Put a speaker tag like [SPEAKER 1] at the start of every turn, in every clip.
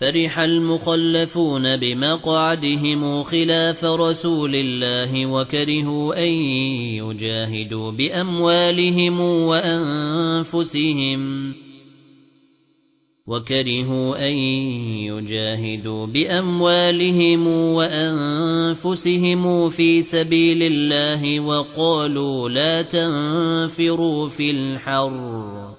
[SPEAKER 1] فرح المخلفون بمقعدهم خلاف رسول الله وكرهوا أن يجاهدوا بأموالهم وأنفسهم وكرهوا أن يجاهدوا بأموالهم وأنفسهم في سبيل الله وقالوا لا تنفروا في الحر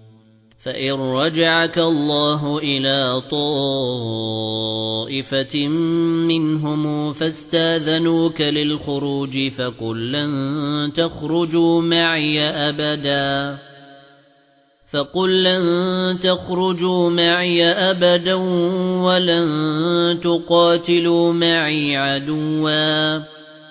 [SPEAKER 1] فَإِن رَّجَعَكَ اللَّهُ إِلَى طَائِفَةٍ مِنْهُمْ فَاسْتَأْذَنُوكَ لِلْخُرُوجِ فَقُل لَّن تَخْرُجُوا مَعِي أَبَدًا فَقُل لَّن تَخْرُجُوا مَعِي أَبَدًا وَلَن تُقَاتِلُوا مَعِي عَدُوًّا